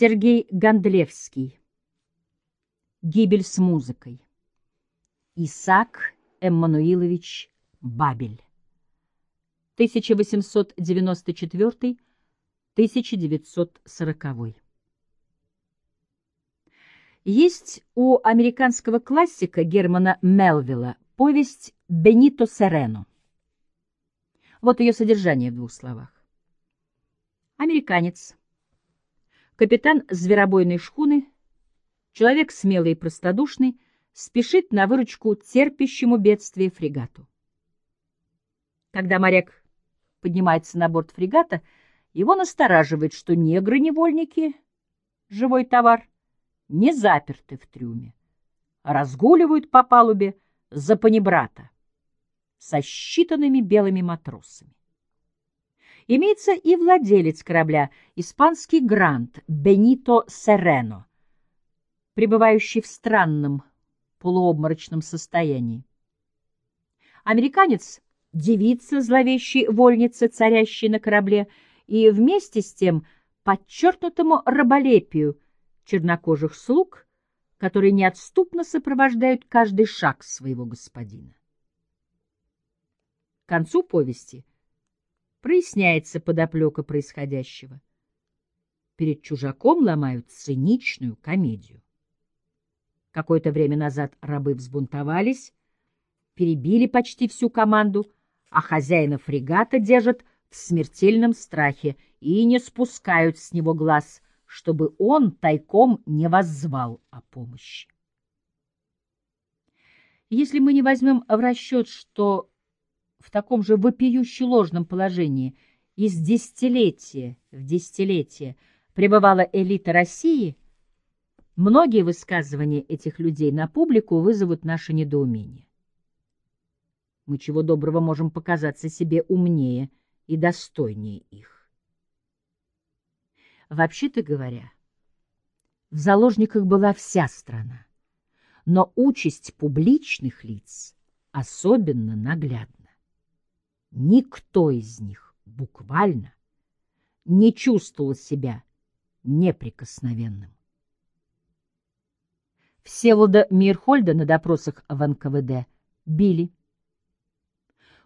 Сергей Гондлевский. Гибель с музыкой. Исаак Эммануилович Бабель. 1894-1940. Есть у американского классика Германа Мелвилла повесть «Бенито Серено». Вот ее содержание в двух словах. Американец, капитан зверобойной шхуны, человек смелый и простодушный, спешит на выручку терпящему бедствие фрегату. Когда моряк поднимается на борт фрегата, его настораживает, что негры-невольники, живой товар, не заперты в трюме, а разгуливают по палубе за панибрата со считанными белыми матросами. Имеется и владелец корабля, испанский грант Бенито Серено, пребывающий в странном полуобморочном состоянии. Американец — девица зловещей вольницы, царящей на корабле, и вместе с тем подчеркнутому раболепию чернокожих слуг, которые неотступно сопровождают каждый шаг своего господина. К концу повести проясняется подоплека происходящего. Перед чужаком ломают циничную комедию. Какое-то время назад рабы взбунтовались, перебили почти всю команду, а хозяина фрегата держат в смертельном страхе и не спускают с него глаз, чтобы он тайком не воззвал о помощи. Если мы не возьмем в расчет, что в таком же вопиюще ложном положении из десятилетия в десятилетие пребывала элита России, многие высказывания этих людей на публику вызовут наше недоумение. Мы чего доброго можем показаться себе умнее и достойнее их. Вообще-то говоря, в заложниках была вся страна, но участь публичных лиц особенно наглядна. Никто из них буквально не чувствовал себя неприкосновенным. Всеволода Мирхольда на допросах в НКВД били.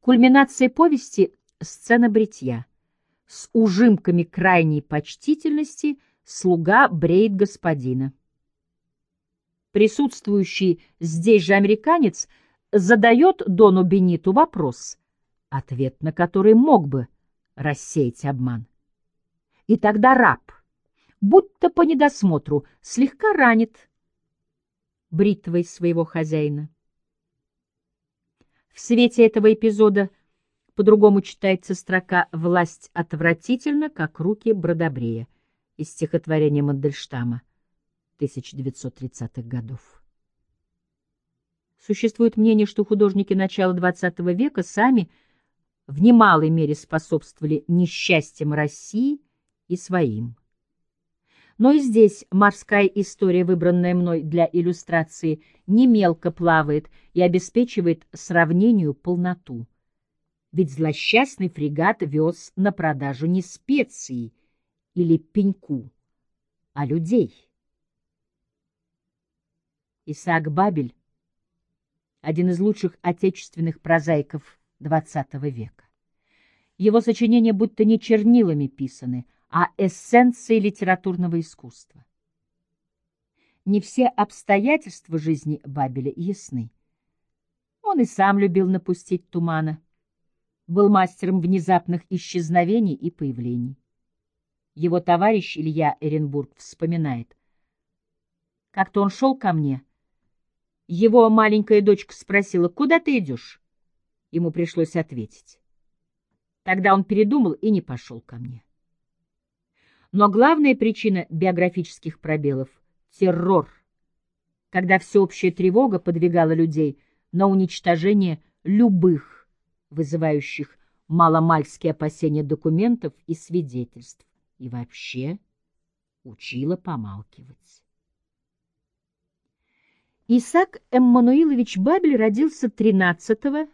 Кульминация повести — сцена бритья. С ужимками крайней почтительности слуга бреет господина. Присутствующий здесь же американец задает Дону Бениту вопрос — ответ на который мог бы рассеять обман. И тогда раб, будто по недосмотру, слегка ранит бритвой своего хозяина. В свете этого эпизода по-другому читается строка «Власть отвратительно, как руки Бродобрея» из стихотворения Мандельштама 1930-х годов. Существует мнение, что художники начала XX века сами – в немалой мере способствовали несчастьям России и своим. Но и здесь морская история, выбранная мной для иллюстрации, не мелко плавает и обеспечивает сравнению полноту. Ведь злосчастный фрегат вез на продажу не специи или пеньку, а людей. Исаак Бабель — один из лучших отечественных прозаиков XX века. Его сочинения будто не чернилами писаны, а эссенцией литературного искусства. Не все обстоятельства жизни Бабеля ясны. Он и сам любил напустить тумана, был мастером внезапных исчезновений и появлений. Его товарищ Илья Эренбург вспоминает. Как-то он шел ко мне. Его маленькая дочка спросила, куда ты идешь? Ему пришлось ответить. Тогда он передумал и не пошел ко мне. Но главная причина биографических пробелов — террор, когда всеобщая тревога подвигала людей на уничтожение любых, вызывающих маломальские опасения документов и свидетельств, и вообще учила помалкивать. Исаак Эммануилович Бабель родился 13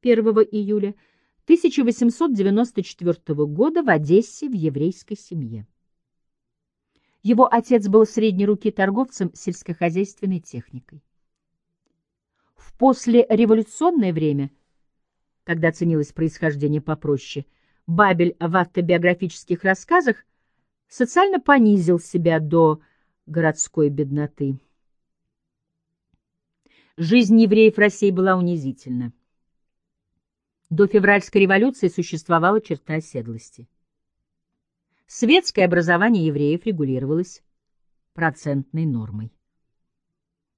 1 июля 1894 года в Одессе в еврейской семье. Его отец был средней руки торговцем сельскохозяйственной техникой. В послереволюционное время, когда ценилось происхождение попроще, Бабель в автобиографических рассказах социально понизил себя до городской бедноты. Жизнь евреев России была унизительна. До февральской революции существовала черта оседлости. Светское образование евреев регулировалось процентной нормой.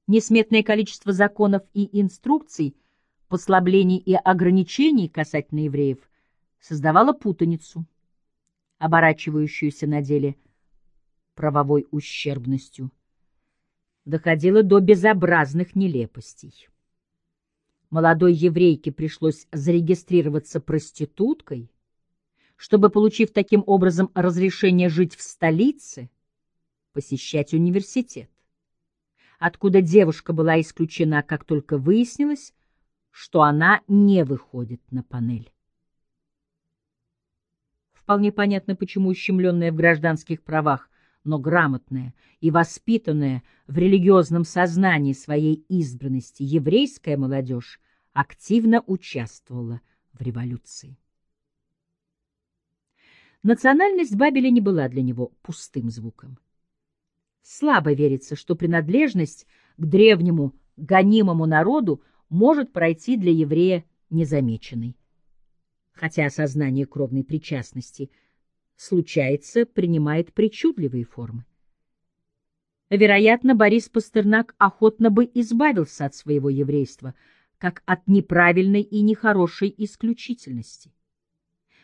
Несметное количество законов и инструкций, послаблений и ограничений касательно евреев создавало путаницу, оборачивающуюся на деле правовой ущербностью. Доходило до безобразных нелепостей. Молодой еврейке пришлось зарегистрироваться проституткой, чтобы, получив таким образом разрешение жить в столице, посещать университет, откуда девушка была исключена, как только выяснилось, что она не выходит на панель. Вполне понятно, почему ущемленная в гражданских правах, но грамотная и воспитанная в религиозном сознании своей избранности еврейская молодежь активно участвовала в революции. Национальность Бабеля не была для него пустым звуком. Слабо верится, что принадлежность к древнему гонимому народу может пройти для еврея незамеченной. Хотя осознание кровной причастности случается, принимает причудливые формы. Вероятно, Борис Пастернак охотно бы избавился от своего еврейства, как от неправильной и нехорошей исключительности.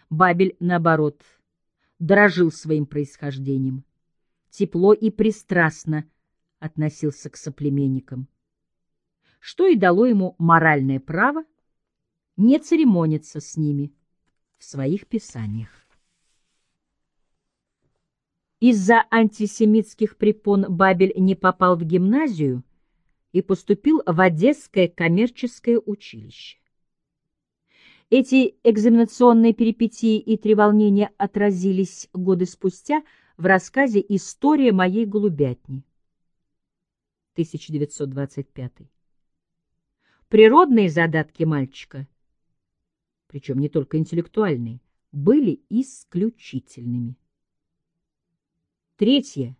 Бабель, наоборот, дорожил своим происхождением, тепло и пристрастно относился к соплеменникам, что и дало ему моральное право не церемониться с ними в своих писаниях. Из-за антисемитских препон Бабель не попал в гимназию и поступил в Одесское коммерческое училище. Эти экзаменационные перипетии и треволнения отразились годы спустя в рассказе «История моей голубятни» 1925. Природные задатки мальчика, причем не только интеллектуальные, были исключительными. Третья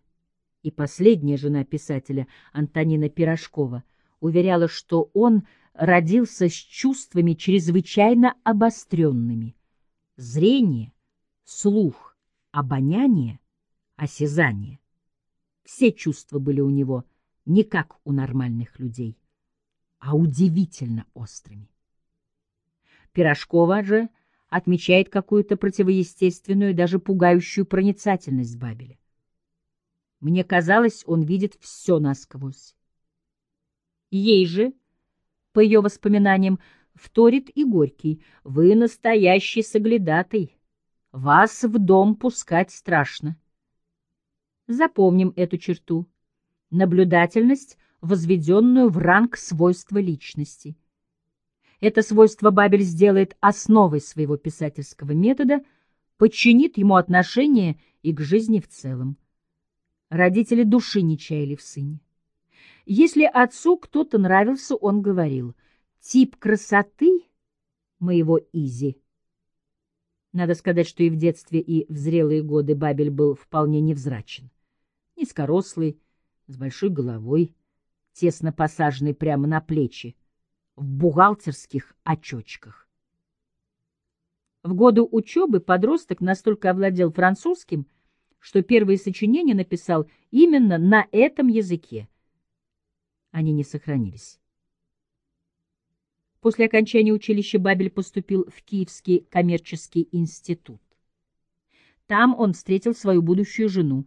и последняя жена писателя Антонина Пирожкова уверяла, что он – родился с чувствами чрезвычайно обостренными. Зрение, слух, обоняние, осязание. Все чувства были у него не как у нормальных людей, а удивительно острыми. Пирожкова же отмечает какую-то противоестественную, даже пугающую проницательность Бабеля. Мне казалось, он видит все насквозь. Ей же по ее воспоминаниям, вторит и Горький. «Вы настоящий соглядатый. Вас в дом пускать страшно». Запомним эту черту. Наблюдательность, возведенную в ранг свойства личности. Это свойство Бабель сделает основой своего писательского метода, подчинит ему отношение и к жизни в целом. Родители души не чаяли в сыне. Если отцу кто-то нравился, он говорил, «Тип красоты моего Изи». Надо сказать, что и в детстве, и в зрелые годы Бабель был вполне невзрачен. Низкорослый, с большой головой, тесно посаженный прямо на плечи, в бухгалтерских очочках. В годы учебы подросток настолько овладел французским, что первые сочинения написал именно на этом языке — они не сохранились. После окончания училища Бабель поступил в Киевский коммерческий институт. Там он встретил свою будущую жену,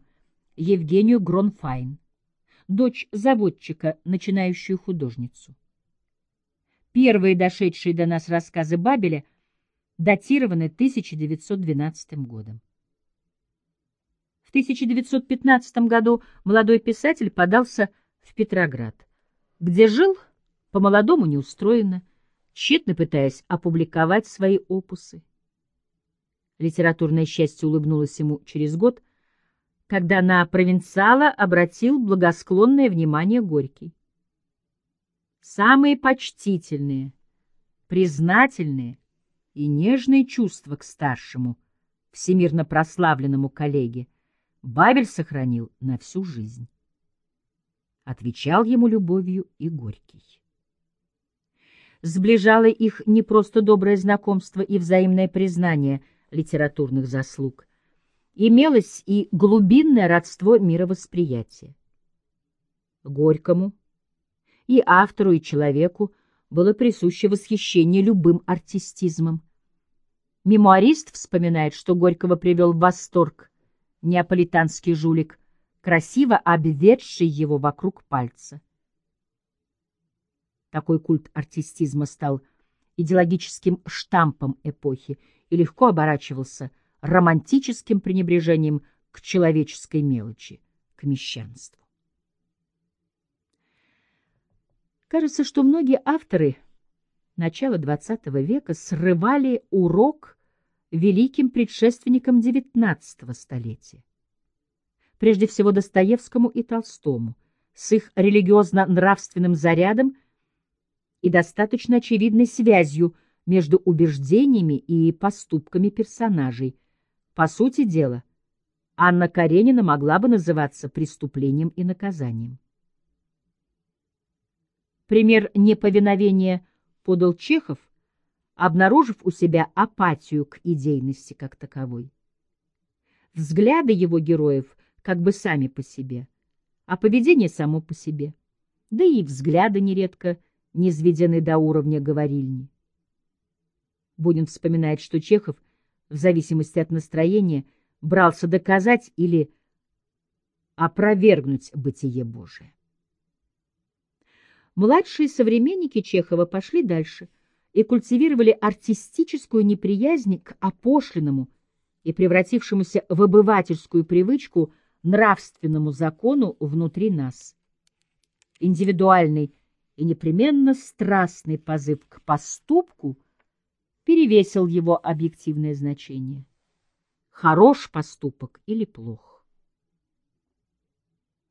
Евгению Гронфайн, дочь заводчика, начинающую художницу. Первые дошедшие до нас рассказы Бабеля датированы 1912 годом. В 1915 году молодой писатель подался в Петроград где жил по-молодому неустроенно, тщетно пытаясь опубликовать свои опусы. Литературное счастье улыбнулось ему через год, когда на провинциала обратил благосклонное внимание Горький. Самые почтительные, признательные и нежные чувства к старшему, всемирно прославленному коллеге, Бабель сохранил на всю жизнь. Отвечал ему любовью и Горький. Сближало их не просто доброе знакомство и взаимное признание литературных заслуг, имелось и глубинное родство мировосприятия. Горькому и автору, и человеку было присуще восхищение любым артистизмом. Мемуарист вспоминает, что Горького привел в восторг неаполитанский жулик, красиво обведший его вокруг пальца. Такой культ артистизма стал идеологическим штампом эпохи и легко оборачивался романтическим пренебрежением к человеческой мелочи, к мещанству. Кажется, что многие авторы начала XX века срывали урок великим предшественникам XIX столетия. Прежде всего Достоевскому и Толстому, с их религиозно-нравственным зарядом и достаточно очевидной связью между убеждениями и поступками персонажей. По сути дела, Анна Каренина могла бы называться преступлением и наказанием. Пример неповиновения подал Чехов, обнаружив у себя апатию к идейности как таковой. Взгляды его героев как бы сами по себе, а поведение само по себе, да и взгляды нередко не сведены до уровня говорильни. Бунин вспоминает, что Чехов, в зависимости от настроения, брался доказать или опровергнуть бытие Божие. Младшие современники Чехова пошли дальше и культивировали артистическую неприязнь к опошленному и превратившемуся в обывательскую привычку нравственному закону внутри нас. Индивидуальный и непременно страстный позыв к поступку перевесил его объективное значение. Хорош поступок или плох?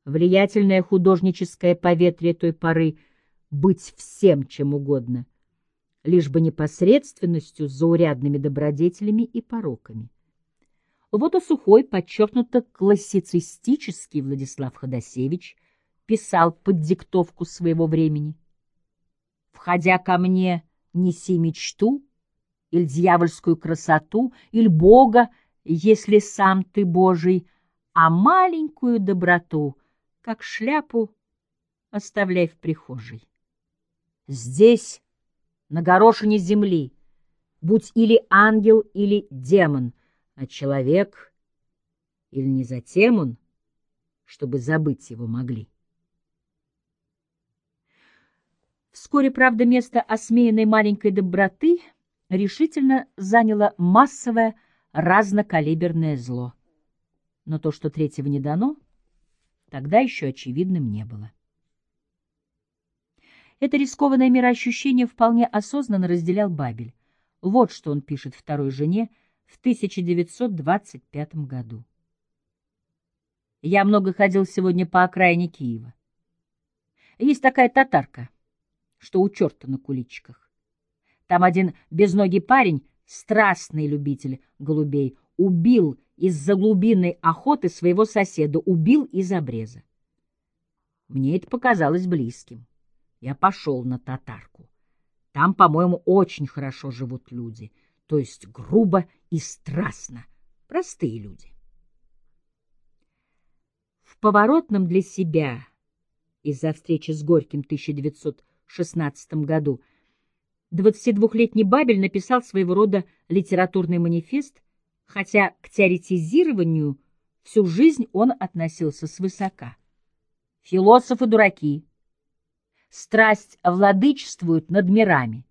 Влиятельное художническое поветрие той поры — быть всем чем угодно, лишь бы непосредственностью с заурядными добродетелями и пороками. Вот и сухой, подчеркнуто классицистический Владислав Ходосевич писал под диктовку своего времени. «Входя ко мне, неси мечту, или дьявольскую красоту, или Бога, если сам ты Божий, а маленькую доброту, как шляпу, оставляй в прихожей. Здесь, на горошине земли, будь или ангел, или демон, а человек, или не затем он, чтобы забыть его могли. Вскоре, правда, место осмеянной маленькой доброты решительно заняло массовое разнокалиберное зло. Но то, что третьего не дано, тогда еще очевидным не было. Это рискованное мироощущение вполне осознанно разделял Бабель. Вот что он пишет второй жене в 1925 году. «Я много ходил сегодня по окраине Киева. Есть такая татарка, что у черта на куличиках. Там один безногий парень, страстный любитель голубей, убил из-за глубинной охоты своего соседа, убил из обреза. Мне это показалось близким. Я пошел на татарку. Там, по-моему, очень хорошо живут люди, то есть грубо и страстно, простые люди. В поворотном для себя из-за встречи с Горьким в 1916 году 22-летний Бабель написал своего рода литературный манифест, хотя к теоретизированию всю жизнь он относился свысока. Философы дураки, страсть владычествует над мирами.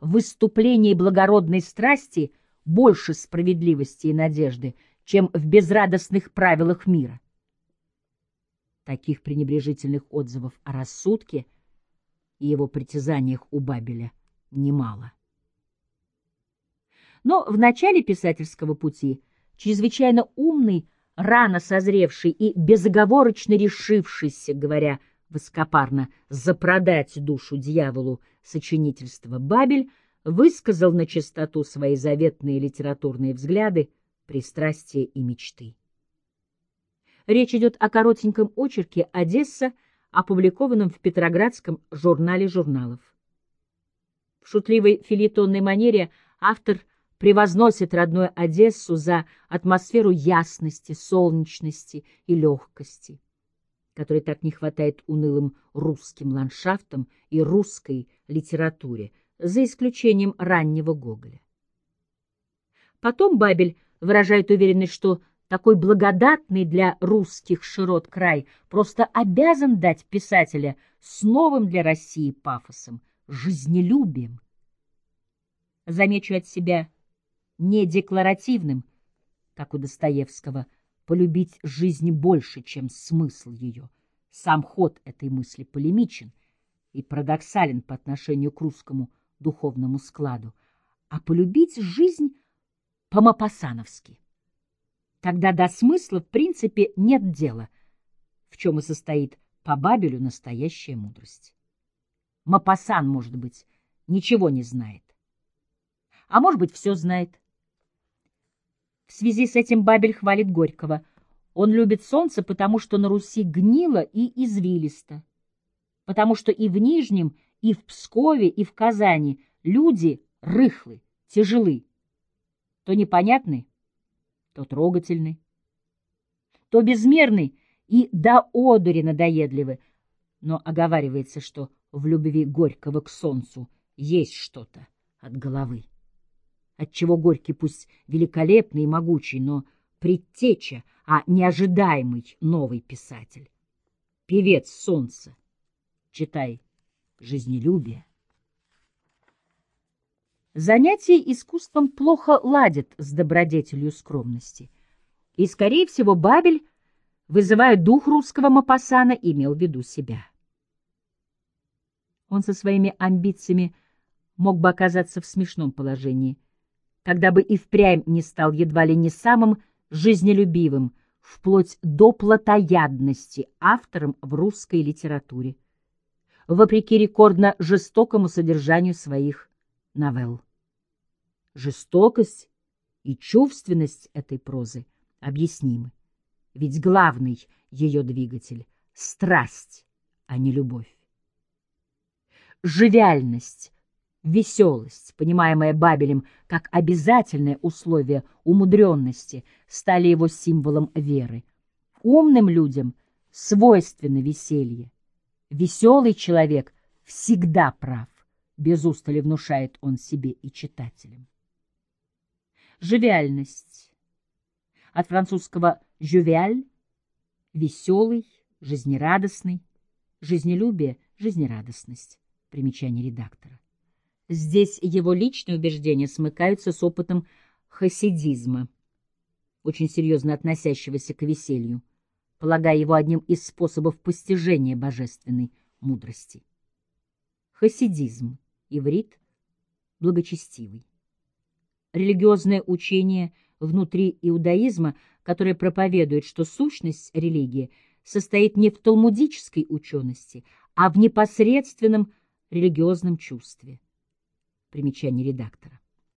В выступлении благородной страсти больше справедливости и надежды, чем в безрадостных правилах мира. Таких пренебрежительных отзывов о рассудке и его притязаниях у Бабеля немало. Но в начале писательского пути чрезвычайно умный рано созревший и безоговорочно решившийся, говоря высокопарно, запродать душу дьяволу сочинительства Бабель, высказал на чистоту свои заветные литературные взгляды, пристрастия и мечты. Речь идет о коротеньком очерке «Одесса», опубликованном в Петроградском журнале журналов. В шутливой филитонной манере автор превозносит родную Одессу за атмосферу ясности, солнечности и легкости, которой так не хватает унылым русским ландшафтам и русской литературе, за исключением раннего Гоголя. Потом Бабель выражает уверенность, что такой благодатный для русских широт край просто обязан дать писателя с новым для России пафосом, жизнелюбием. Замечу от себя не декларативным, как у Достоевского, полюбить жизнь больше, чем смысл ее. Сам ход этой мысли полемичен и парадоксален по отношению к русскому духовному складу, а полюбить жизнь по-мапассановски. Тогда до смысла в принципе нет дела, в чем и состоит по Бабелю настоящая мудрость. Мапасан, может быть, ничего не знает. А может быть, все знает. В связи с этим Бабель хвалит Горького. Он любит солнце, потому что на Руси гнило и извилисто, потому что и в Нижнем, и в Пскове, и в Казани люди рыхлы, тяжелы, то непонятны, то трогательны, то безмерны и до одури надоедливы, но оговаривается, что в любви Горького к солнцу есть что-то от головы отчего Горький пусть великолепный и могучий, но предтеча, а неожидаемый новый писатель. Певец солнца. Читай жизнелюбие. Занятие искусством плохо ладит с добродетелью скромности. И, скорее всего, Бабель, вызывая дух русского Мапасана, имел в виду себя. Он со своими амбициями мог бы оказаться в смешном положении – когда бы и впрямь не стал едва ли не самым жизнелюбивым, вплоть до плотоядности автором в русской литературе, вопреки рекордно жестокому содержанию своих новелл. Жестокость и чувственность этой прозы объяснимы, ведь главный ее двигатель — страсть, а не любовь. Живиальность Веселость, понимаемая Бабелем как обязательное условие умудренности, стали его символом веры. Умным людям свойственно веселье. Веселый человек всегда прав, без устали внушает он себе и читателям. Живиальность. От французского «жювиаль» — веселый, жизнерадостный, жизнелюбие — жизнерадостность. Примечание редактора. Здесь его личные убеждения смыкаются с опытом хасидизма, очень серьезно относящегося к веселью, полагая его одним из способов постижения божественной мудрости. Хасидизм, иврит, благочестивый. Религиозное учение внутри иудаизма, которое проповедует, что сущность религии состоит не в талмудической учености, а в непосредственном религиозном чувстве. Примечание редактора.